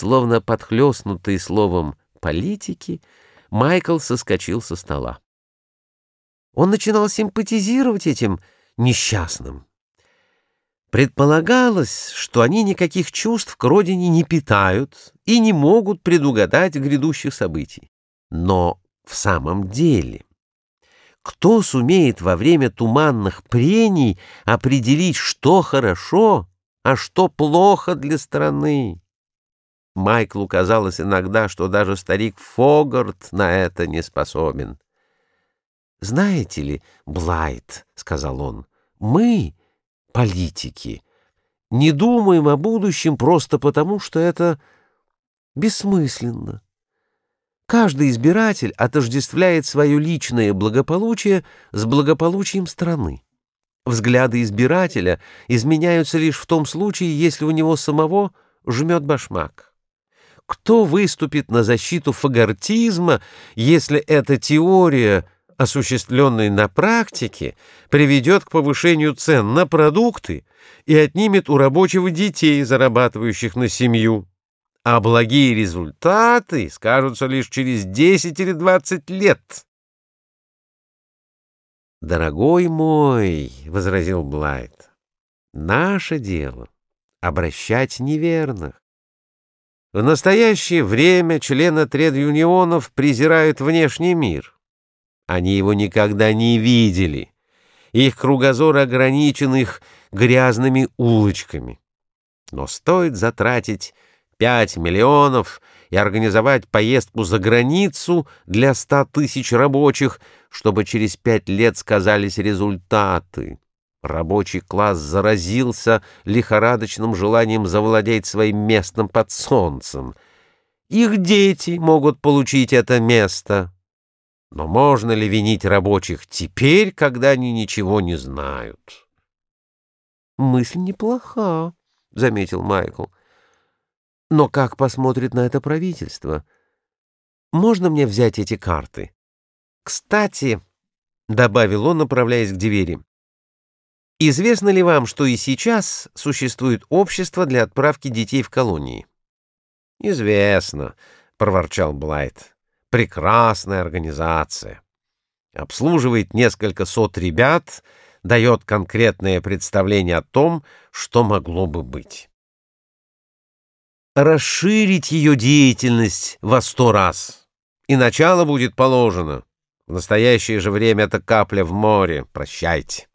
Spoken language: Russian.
Словно подхлёстнутый словом «политики», Майкл соскочил со стола. Он начинал симпатизировать этим несчастным. Предполагалось, что они никаких чувств к родине не питают и не могут предугадать грядущих событий. Но в самом деле, кто сумеет во время туманных прений определить, что хорошо, а что плохо для страны? Майклу казалось иногда, что даже старик Фогарт на это не способен. «Знаете ли, Блайт, — сказал он, — мы, политики, не думаем о будущем просто потому, что это бессмысленно. Каждый избиратель отождествляет свое личное благополучие с благополучием страны. Взгляды избирателя изменяются лишь в том случае, если у него самого жмет башмак. Кто выступит на защиту фагортизма, если эта теория — осуществленный на практике, приведет к повышению цен на продукты и отнимет у рабочего детей, зарабатывающих на семью. А благие результаты скажутся лишь через 10 или 20 лет. «Дорогой мой», — возразил Блайт, — «наше дело — обращать неверных. В настоящее время члены тред-юнионов презирают внешний мир». Они его никогда не видели. Их кругозор ограничен их грязными улочками. Но стоит затратить пять миллионов и организовать поездку за границу для ста тысяч рабочих, чтобы через пять лет сказались результаты. Рабочий класс заразился лихорадочным желанием завладеть своим местом под солнцем. Их дети могут получить это место. Но можно ли винить рабочих теперь, когда они ничего не знают? «Мысль неплоха», — заметил Майкл. «Но как посмотрит на это правительство? Можно мне взять эти карты? Кстати», — добавил он, направляясь к двери, «известно ли вам, что и сейчас существует общество для отправки детей в колонии?» «Известно», — проворчал Блайт прекрасная организация. Обслуживает несколько сот ребят, дает конкретное представление о том, что могло бы быть. Расширить ее деятельность во сто раз. И начало будет положено. В настоящее же время это капля в море. Прощайте.